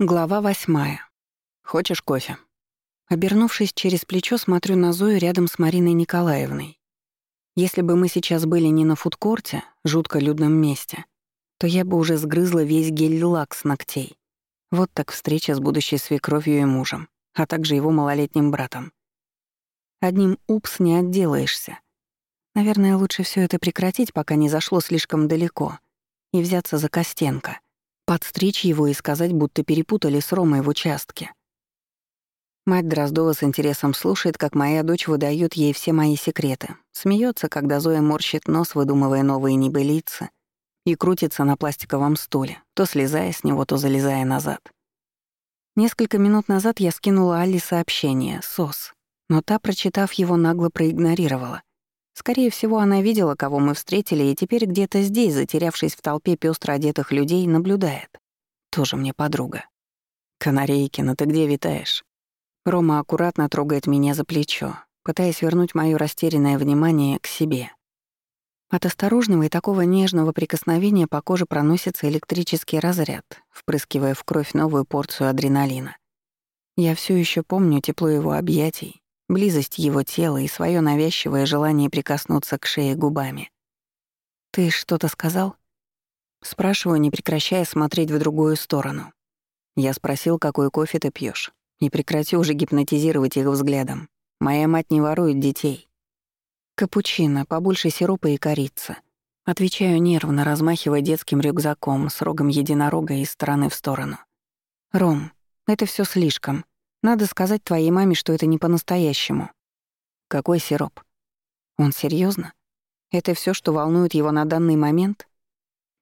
Глава восьмая. «Хочешь кофе?» Обернувшись через плечо, смотрю на Зою рядом с Мариной Николаевной. Если бы мы сейчас были не на фудкорте, жутко людном месте, то я бы уже сгрызла весь гель-лак с ногтей. Вот так встреча с будущей свекровью и мужем, а также его малолетним братом. Одним «упс» не отделаешься. Наверное, лучше все это прекратить, пока не зашло слишком далеко, и взяться за Костенко — подстричь его и сказать, будто перепутали с Ромой в участке. Мать Дроздова с интересом слушает, как моя дочь выдает ей все мои секреты, смеется, когда Зоя морщит нос, выдумывая новые небылицы, и крутится на пластиковом стуле, то слезая с него, то залезая назад. Несколько минут назад я скинула Алле сообщение «СОС», но та, прочитав его, нагло проигнорировала. Скорее всего, она видела, кого мы встретили, и теперь где-то здесь, затерявшись в толпе пестро одетых людей, наблюдает. Тоже мне подруга. «Канарейкина, ты где витаешь?» Рома аккуратно трогает меня за плечо, пытаясь вернуть моё растерянное внимание к себе. От осторожного и такого нежного прикосновения по коже проносится электрический разряд, впрыскивая в кровь новую порцию адреналина. Я все еще помню тепло его объятий, близость его тела и свое навязчивое желание прикоснуться к шее губами. «Ты что-то сказал?» Спрашиваю, не прекращая смотреть в другую сторону. Я спросил, какой кофе ты пьешь, и прекрати уже гипнотизировать их взглядом. Моя мать не ворует детей. Капучино, побольше сиропа и корицы. Отвечаю нервно, размахивая детским рюкзаком с рогом единорога из стороны в сторону. «Ром, это все слишком. Надо сказать твоей маме, что это не по-настоящему. Какой сироп? Он серьезно? Это все, что волнует его на данный момент?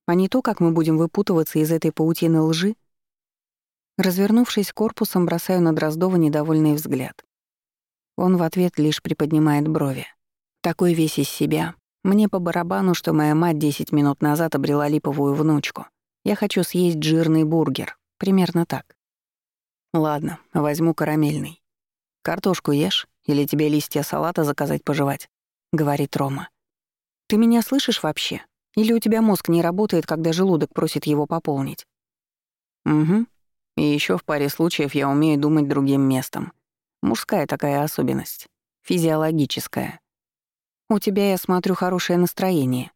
А не то, как мы будем выпутываться из этой паутины лжи? Развернувшись корпусом, бросаю на Дроздова недовольный взгляд. Он в ответ лишь приподнимает брови. Такой весь из себя. Мне по барабану, что моя мать 10 минут назад обрела липовую внучку. Я хочу съесть жирный бургер. Примерно так. Ладно, возьму карамельный. Картошку ешь или тебе листья салата заказать пожевать, говорит Рома. Ты меня слышишь вообще? Или у тебя мозг не работает, когда желудок просит его пополнить? Угу. И еще в паре случаев я умею думать другим местом. Мужская такая особенность. Физиологическая. У тебя, я смотрю, хорошее настроение.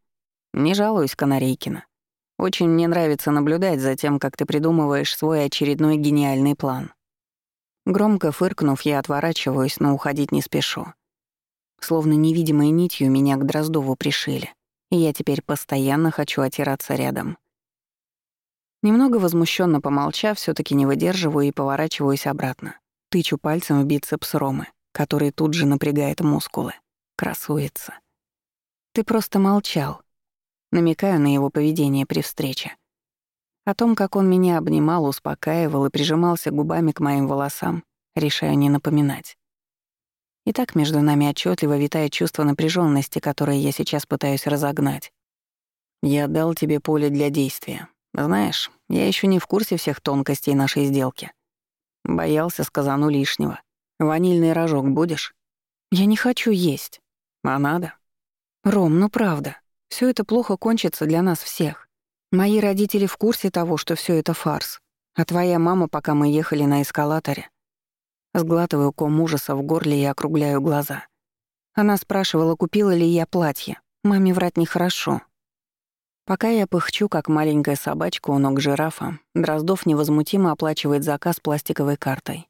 Не жалуюсь, Канарейкина. Очень мне нравится наблюдать за тем, как ты придумываешь свой очередной гениальный план. Громко фыркнув, я отворачиваюсь, но уходить не спешу. Словно невидимой нитью меня к Дроздову пришили, и я теперь постоянно хочу отираться рядом. Немного возмущенно помолчав, все таки не выдерживаю и поворачиваюсь обратно. Тычу пальцем в бицепс Ромы, который тут же напрягает мускулы. Красуется. «Ты просто молчал», намекаю на его поведение при встрече. О том, как он меня обнимал, успокаивал и прижимался губами к моим волосам, решаю не напоминать. И так между нами отчетливо витает чувство напряженности, которое я сейчас пытаюсь разогнать. Я отдал тебе поле для действия. Знаешь, я еще не в курсе всех тонкостей нашей сделки. Боялся, сказану лишнего. Ванильный рожок будешь? Я не хочу есть. А надо? Ром, ну правда. Все это плохо кончится для нас всех. Мои родители в курсе того, что все это фарс. А твоя мама, пока мы ехали на эскалаторе. Сглатываю ком ужаса в горле и округляю глаза. Она спрашивала, купила ли я платье. Маме врать нехорошо. Пока я пыхчу, как маленькая собачка у ног жирафа, Дроздов невозмутимо оплачивает заказ пластиковой картой.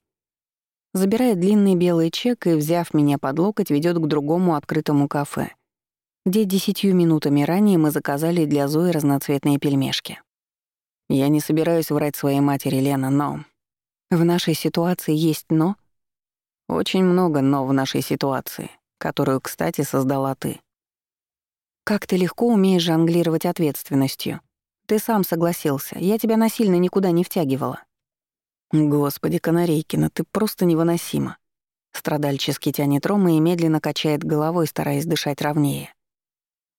Забирает длинный белый чек и, взяв меня под локоть, ведет к другому открытому кафе, где десятью минутами ранее мы заказали для Зои разноцветные пельмешки. Я не собираюсь врать своей матери, Лена, но... В нашей ситуации есть «но»? Очень много «но» в нашей ситуации, которую, кстати, создала ты. Как ты легко умеешь жонглировать ответственностью. Ты сам согласился, я тебя насильно никуда не втягивала. Господи, Канарейкина, ты просто невыносима. Страдальчески тянет Рома и медленно качает головой, стараясь дышать ровнее.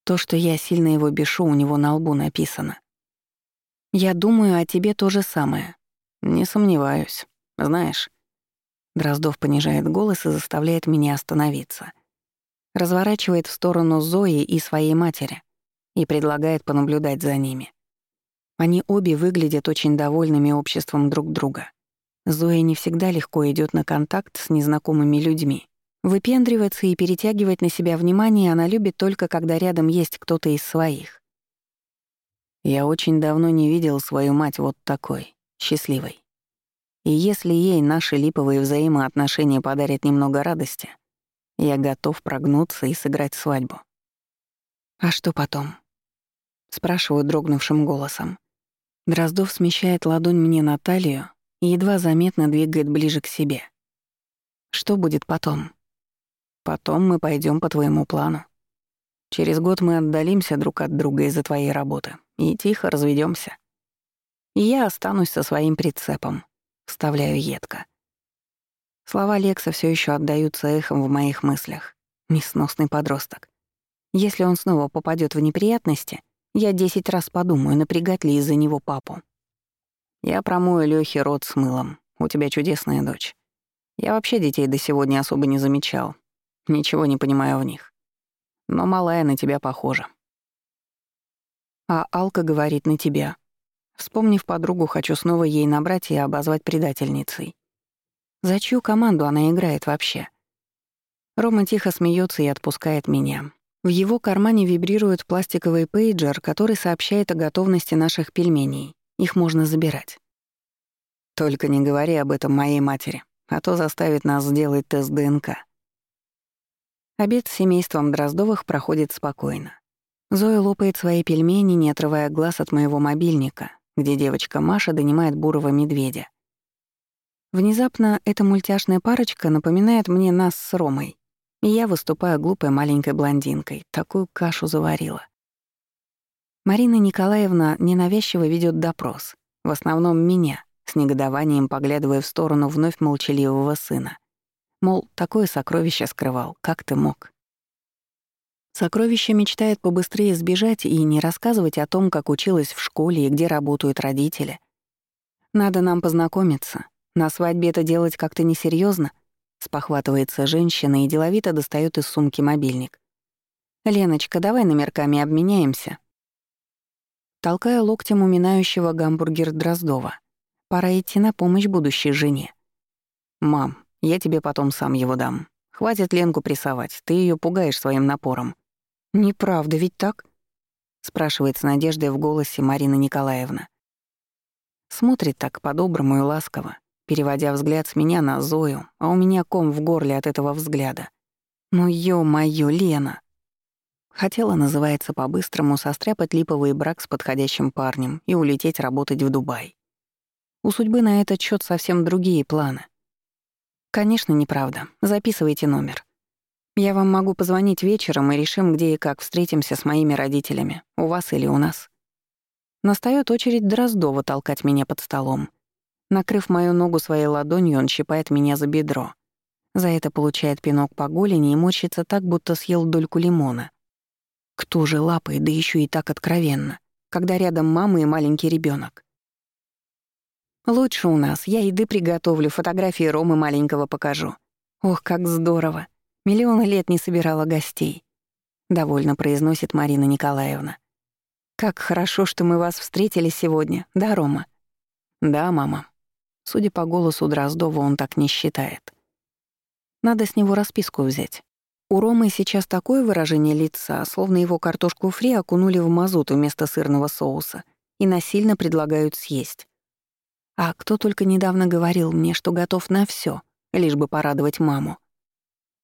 То, что я сильно его бешу, у него на лбу написано. Я думаю о тебе то же самое. Не сомневаюсь. Знаешь, Дроздов понижает голос и заставляет меня остановиться. Разворачивает в сторону Зои и своей матери и предлагает понаблюдать за ними. Они обе выглядят очень довольными обществом друг друга. Зоя не всегда легко идет на контакт с незнакомыми людьми. Выпендриваться и перетягивать на себя внимание она любит только, когда рядом есть кто-то из своих. Я очень давно не видел свою мать вот такой, счастливой. И если ей наши липовые взаимоотношения подарят немного радости, я готов прогнуться и сыграть свадьбу. «А что потом?» — спрашиваю дрогнувшим голосом. Дроздов смещает ладонь мне на талию и едва заметно двигает ближе к себе. «Что будет потом?» «Потом мы пойдем по твоему плану. Через год мы отдалимся друг от друга из-за твоей работы и тихо разведемся. И я останусь со своим прицепом», — вставляю едко. Слова Лекса все еще отдаются эхом в моих мыслях. Несносный подросток. Если он снова попадет в неприятности, я десять раз подумаю, напрягать ли из-за него папу. Я промою Лёхе рот с мылом. У тебя чудесная дочь. Я вообще детей до сегодня особо не замечал. Ничего не понимаю в них. Но малая на тебя похожа. А Алка говорит на тебя. Вспомнив подругу, хочу снова ей набрать и обозвать предательницей. За чью команду она играет вообще? Рома тихо смеется и отпускает меня. В его кармане вибрирует пластиковый пейджер, который сообщает о готовности наших пельменей. Их можно забирать. Только не говори об этом моей матери, а то заставит нас сделать тест ДНК. Обед с семейством Дроздовых проходит спокойно. Зоя лопает свои пельмени, не отрывая глаз от моего мобильника, где девочка Маша донимает бурого медведя. Внезапно эта мультяшная парочка напоминает мне нас с Ромой. И я выступаю глупой маленькой блондинкой. Такую кашу заварила. Марина Николаевна ненавязчиво ведет допрос. В основном меня, с негодованием поглядывая в сторону вновь молчаливого сына. Мол, такое сокровище скрывал, как ты мог? Сокровище мечтает побыстрее сбежать и не рассказывать о том, как училась в школе и где работают родители. Надо нам познакомиться. На свадьбе это делать как-то несерьезно, Спохватывается женщина и деловито достает из сумки мобильник. «Леночка, давай номерками обменяемся». Толкая локтем уминающего гамбургер Дроздова. Пора идти на помощь будущей жене. «Мам, я тебе потом сам его дам. Хватит Ленку прессовать, ты ее пугаешь своим напором». «Неправда, ведь так?» — спрашивает с надеждой в голосе Марина Николаевна. Смотрит так по-доброму и ласково, переводя взгляд с меня на Зою, а у меня ком в горле от этого взгляда. Ну ё-моё, Лена! Хотела, называется, по-быстрому состряпать липовый брак с подходящим парнем и улететь работать в Дубай. У судьбы на этот счет совсем другие планы. Конечно, неправда. Записывайте номер. Я вам могу позвонить вечером и решим, где и как встретимся с моими родителями, у вас или у нас. Настаёт очередь Дроздова толкать меня под столом — Накрыв мою ногу своей ладонью, он щипает меня за бедро. За это получает пинок по голени и морщится так, будто съел дольку лимона. Кто же лапает, да еще и так откровенно, когда рядом мама и маленький ребенок? Лучше у нас. Я еды приготовлю, фотографии Ромы маленького покажу. Ох, как здорово. Миллионы лет не собирала гостей. Довольно произносит Марина Николаевна. Как хорошо, что мы вас встретили сегодня, да, Рома? Да, мама. Судя по голосу Дроздова, он так не считает. Надо с него расписку взять. У Ромы сейчас такое выражение лица, словно его картошку фри окунули в мазут вместо сырного соуса и насильно предлагают съесть. А кто только недавно говорил мне, что готов на все, лишь бы порадовать маму.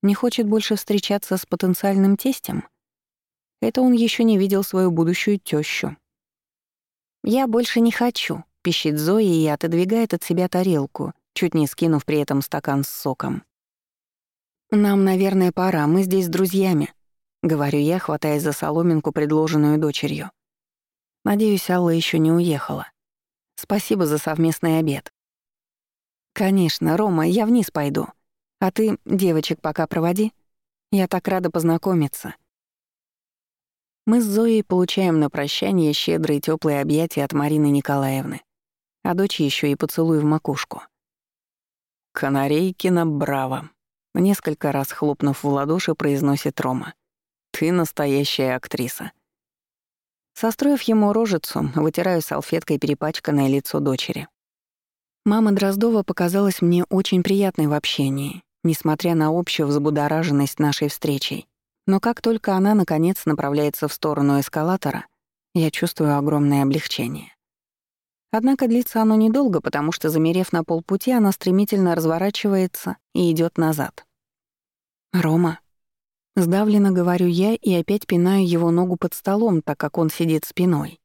Не хочет больше встречаться с потенциальным тестем? Это он еще не видел свою будущую тещу. «Я больше не хочу», пищит Зоя и отодвигает от себя тарелку, чуть не скинув при этом стакан с соком. «Нам, наверное, пора, мы здесь с друзьями», — говорю я, хватаясь за соломинку, предложенную дочерью. Надеюсь, Алла еще не уехала. Спасибо за совместный обед. «Конечно, Рома, я вниз пойду. А ты девочек пока проводи. Я так рада познакомиться». Мы с Зоей получаем на прощание щедрые теплые объятия от Марины Николаевны а дочь еще и поцелуй в макушку. «Канарейкина, браво!» Несколько раз хлопнув в ладоши, произносит Рома. «Ты настоящая актриса». Состроив ему рожицу, вытираю салфеткой перепачканное лицо дочери. Мама Дроздова показалась мне очень приятной в общении, несмотря на общую взбудораженность нашей встречей. Но как только она, наконец, направляется в сторону эскалатора, я чувствую огромное облегчение. Однако длится оно недолго, потому что, замерев на полпути, она стремительно разворачивается и идет назад. «Рома». Сдавленно говорю я и опять пинаю его ногу под столом, так как он сидит спиной.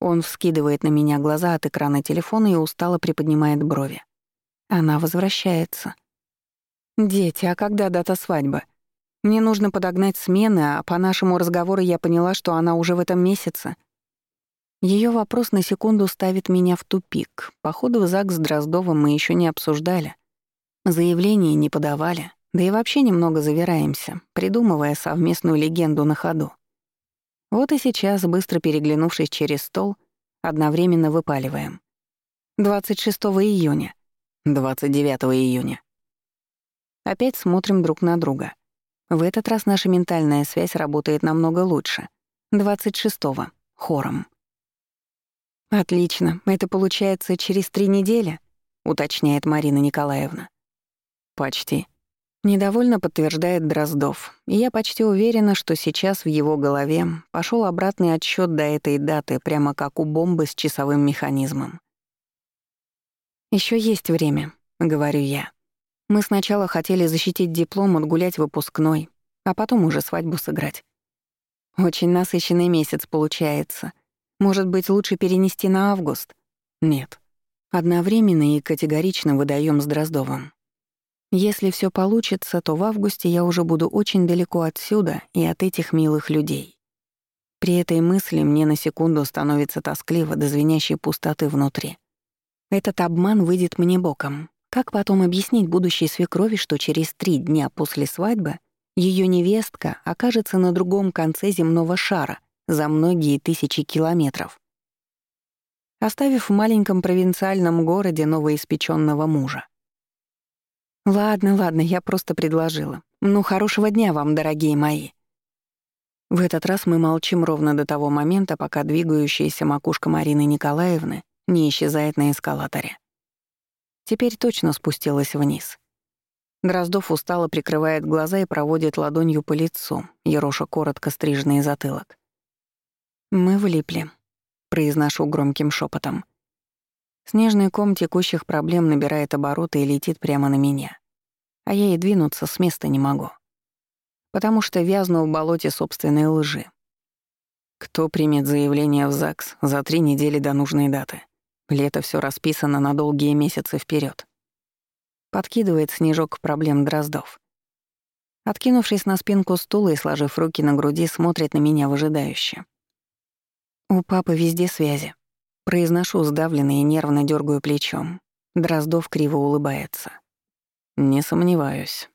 Он вскидывает на меня глаза от экрана телефона и устало приподнимает брови. Она возвращается. «Дети, а когда дата свадьбы? Мне нужно подогнать смены, а по нашему разговору я поняла, что она уже в этом месяце». Ее вопрос на секунду ставит меня в тупик. Походу, в ЗАГС с Дроздовым мы еще не обсуждали. Заявление не подавали. Да и вообще немного завираемся, придумывая совместную легенду на ходу. Вот и сейчас, быстро переглянувшись через стол, одновременно выпаливаем. 26 июня. 29 июня. Опять смотрим друг на друга. В этот раз наша ментальная связь работает намного лучше. 26-го. Хором. «Отлично. Это получается через три недели?» — уточняет Марина Николаевна. «Почти», Недовольно подтверждает Дроздов, и я почти уверена, что сейчас в его голове пошел обратный отсчет до этой даты, прямо как у бомбы с часовым механизмом. Еще есть время», — говорю я. «Мы сначала хотели защитить диплом, отгулять выпускной, а потом уже свадьбу сыграть. Очень насыщенный месяц получается. Может быть, лучше перенести на август?» «Нет». Одновременно и категорично выдаем с Дроздовым. Если все получится, то в августе я уже буду очень далеко отсюда и от этих милых людей. При этой мысли мне на секунду становится тоскливо до звенящей пустоты внутри. Этот обман выйдет мне боком. Как потом объяснить будущей свекрови, что через три дня после свадьбы ее невестка окажется на другом конце земного шара за многие тысячи километров? Оставив в маленьком провинциальном городе новоиспеченного мужа. «Ладно, ладно, я просто предложила. Ну, хорошего дня вам, дорогие мои». В этот раз мы молчим ровно до того момента, пока двигающаяся макушка Марины Николаевны не исчезает на эскалаторе. Теперь точно спустилась вниз. Дроздов устало прикрывает глаза и проводит ладонью по лицу, ероша коротко стриженный затылок. «Мы влипли», — произношу громким шепотом. Снежный ком текущих проблем набирает обороты и летит прямо на меня. А я и двинуться с места не могу. Потому что вязну в болоте собственной лжи. Кто примет заявление в ЗАГС за три недели до нужной даты? Лето все расписано на долгие месяцы вперед. Подкидывает снежок проблем Дроздов. Откинувшись на спинку стула и сложив руки на груди, смотрит на меня выжидающе. У папы везде связи. Произношу сдавленно и нервно дергаю плечом. Дроздов криво улыбается. «Не сомневаюсь»,